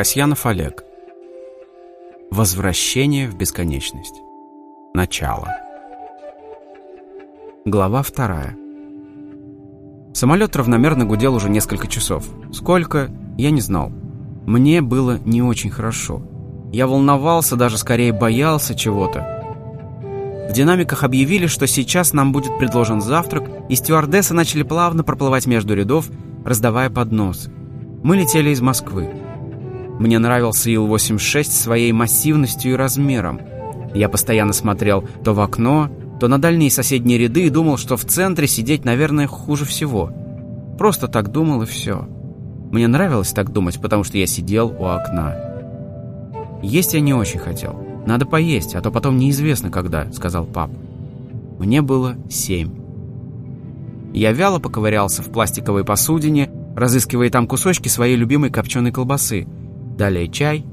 Касьянов Олег. Возвращение в бесконечность. Начало. Глава вторая. Самолет равномерно гудел уже несколько часов. Сколько, я не знал. Мне было не очень хорошо. Я волновался, даже скорее боялся чего-то. В динамиках объявили, что сейчас нам будет предложен завтрак, и стюардессы начали плавно проплывать между рядов, раздавая подносы. Мы летели из Москвы. Мне нравился Ил-86 своей массивностью и размером. Я постоянно смотрел то в окно, то на дальние соседние ряды и думал, что в центре сидеть, наверное, хуже всего. Просто так думал и все. Мне нравилось так думать, потому что я сидел у окна. Есть я не очень хотел. Надо поесть, а то потом неизвестно когда», — сказал пап. Мне было семь. Я вяло поковырялся в пластиковой посудине, разыскивая там кусочки своей любимой копченой колбасы. Далее чай.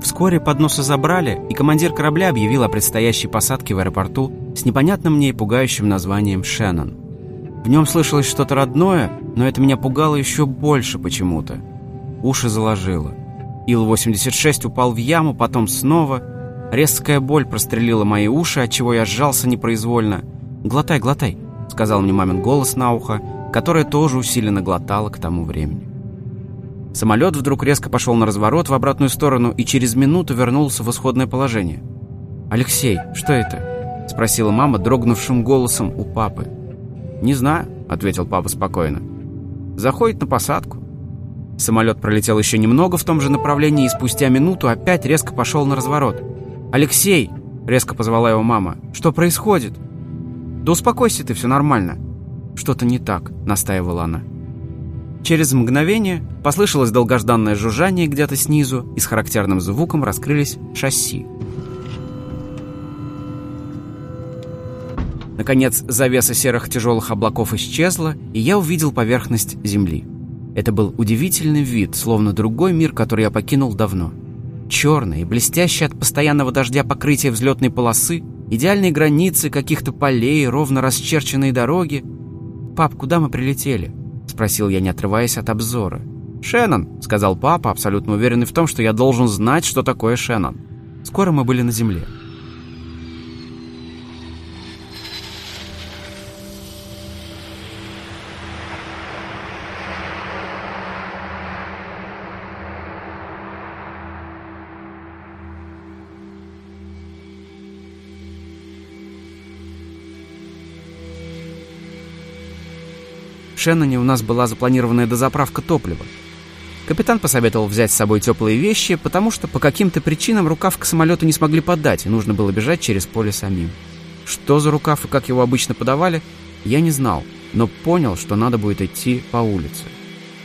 Вскоре подносы забрали, и командир корабля объявил о предстоящей посадке в аэропорту с непонятным мне и пугающим названием «Шеннон». В нем слышалось что-то родное, но это меня пугало еще больше почему-то. Уши заложило. Ил-86 упал в яму, потом снова. Резкая боль прострелила мои уши, от чего я сжался непроизвольно. «Глотай, глотай», — сказал мне мамин голос на ухо, которое тоже усиленно глотало к тому времени. Самолет вдруг резко пошел на разворот в обратную сторону и через минуту вернулся в исходное положение. «Алексей, что это?» — спросила мама дрогнувшим голосом у папы. «Не знаю», — ответил папа спокойно. «Заходит на посадку». Самолет пролетел еще немного в том же направлении и спустя минуту опять резко пошел на разворот. «Алексей!» — резко позвала его мама. «Что происходит?» «Да успокойся ты, все нормально». «Что-то не так», — настаивала она. Через мгновение послышалось долгожданное жужжание где-то снизу, и с характерным звуком раскрылись шасси. Наконец, завеса серых тяжелых облаков исчезла, и я увидел поверхность Земли. Это был удивительный вид, словно другой мир, который я покинул давно. Черный и блестящий от постоянного дождя покрытие взлетной полосы, идеальные границы каких-то полей, ровно расчерченные дороги. «Пап, куда мы прилетели?» — спросил я, не отрываясь от обзора. «Шеннон», — сказал папа, абсолютно уверенный в том, что я должен знать, что такое Шеннон. Скоро мы были на земле. Шенноне у нас была запланированная дозаправка топлива. Капитан посоветовал взять с собой теплые вещи, потому что по каким-то причинам рукав к самолету не смогли подать, и нужно было бежать через поле самим. Что за рукав и как его обычно подавали, я не знал, но понял, что надо будет идти по улице.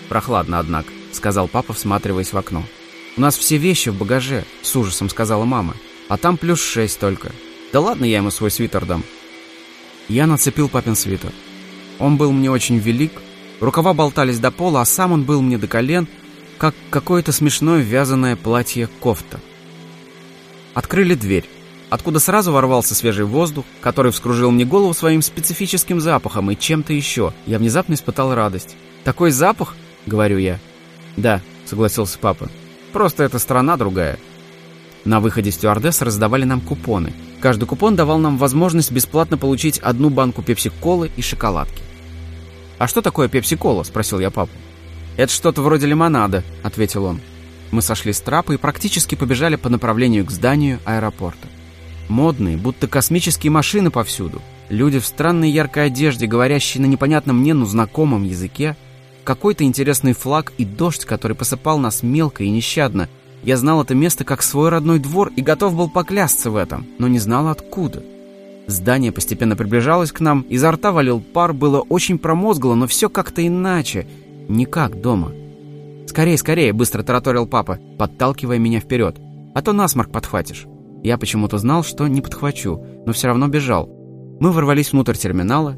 «Прохладно, однако», — сказал папа, всматриваясь в окно. «У нас все вещи в багаже», — с ужасом сказала мама. «А там плюс шесть только. Да ладно, я ему свой свитер дам». Я нацепил папин свитер. Он был мне очень велик, рукава болтались до пола, а сам он был мне до колен, как какое-то смешное вязаное платье-кофта. Открыли дверь, откуда сразу ворвался свежий воздух, который вскружил мне голову своим специфическим запахом и чем-то еще. Я внезапно испытал радость. «Такой запах?» — говорю я. «Да», — согласился папа. «Просто эта страна другая». На выходе стюардессы раздавали нам купоны. Каждый купон давал нам возможность бесплатно получить одну банку пепси-колы и шоколадки. «А что такое пепси-кола?» – спросил я папу. «Это что-то вроде лимонада», – ответил он. Мы сошли с трапа и практически побежали по направлению к зданию аэропорта. Модные, будто космические машины повсюду. Люди в странной яркой одежде, говорящие на непонятном мне, но знакомом языке. Какой-то интересный флаг и дождь, который посыпал нас мелко и нещадно – я знал это место как свой родной двор и готов был поклясться в этом, но не знал откуда. Здание постепенно приближалось к нам, изо рта валил пар, было очень промозгло, но все как-то иначе, не как дома. «Скорее, скорее!» — быстро тараторил папа, подталкивая меня вперед. «А то насморк подхватишь». Я почему-то знал, что не подхвачу, но все равно бежал. Мы ворвались внутрь терминала.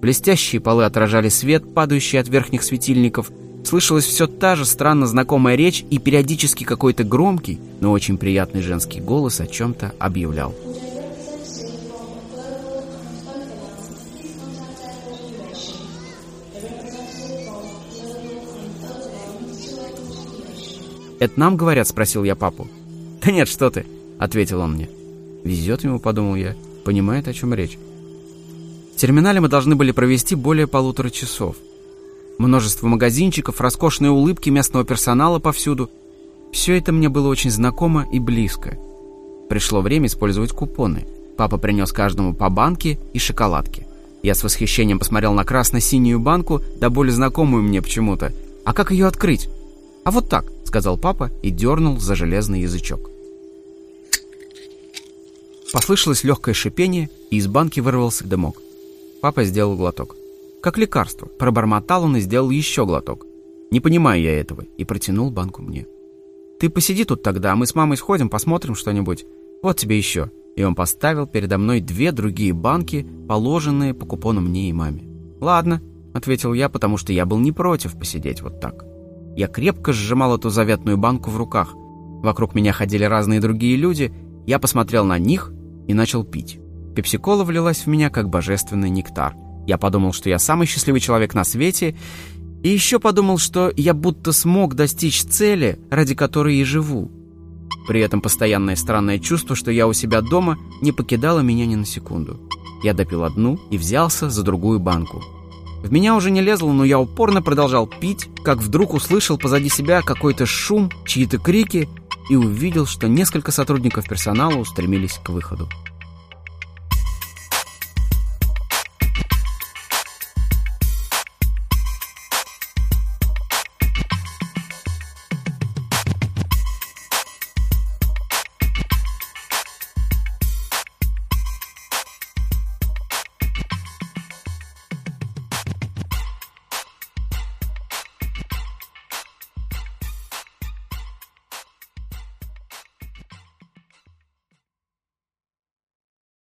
Блестящие полы отражали свет, падающий от верхних светильников — Слышалась все та же странно знакомая речь и периодически какой-то громкий, но очень приятный женский голос о чем-то объявлял. «Это нам говорят?» — спросил я папу. «Да нет, что ты!» — ответил он мне. «Везет ему», — подумал я. «Понимает, о чем речь». В терминале мы должны были провести более полутора часов. Множество магазинчиков, роскошные улыбки местного персонала повсюду. Все это мне было очень знакомо и близко. Пришло время использовать купоны. Папа принес каждому по банке и шоколадке. Я с восхищением посмотрел на красно-синюю банку, да более знакомую мне почему-то. А как ее открыть? А вот так, сказал папа и дернул за железный язычок. Послышалось легкое шипение, и из банки вырвался дымок. Папа сделал глоток. Как лекарство. Пробормотал он и сделал еще глоток. Не понимаю я этого. И протянул банку мне. Ты посиди тут тогда, а мы с мамой сходим, посмотрим что-нибудь. Вот тебе еще. И он поставил передо мной две другие банки, положенные по купону мне и маме. Ладно, ответил я, потому что я был не против посидеть вот так. Я крепко сжимал эту заветную банку в руках. Вокруг меня ходили разные другие люди. Я посмотрел на них и начал пить. Пепсикола влилась в меня, как божественный нектар. Я подумал, что я самый счастливый человек на свете, и еще подумал, что я будто смог достичь цели, ради которой и живу. При этом постоянное странное чувство, что я у себя дома, не покидало меня ни на секунду. Я допил одну и взялся за другую банку. В меня уже не лезло, но я упорно продолжал пить, как вдруг услышал позади себя какой-то шум, чьи-то крики и увидел, что несколько сотрудников персонала устремились к выходу.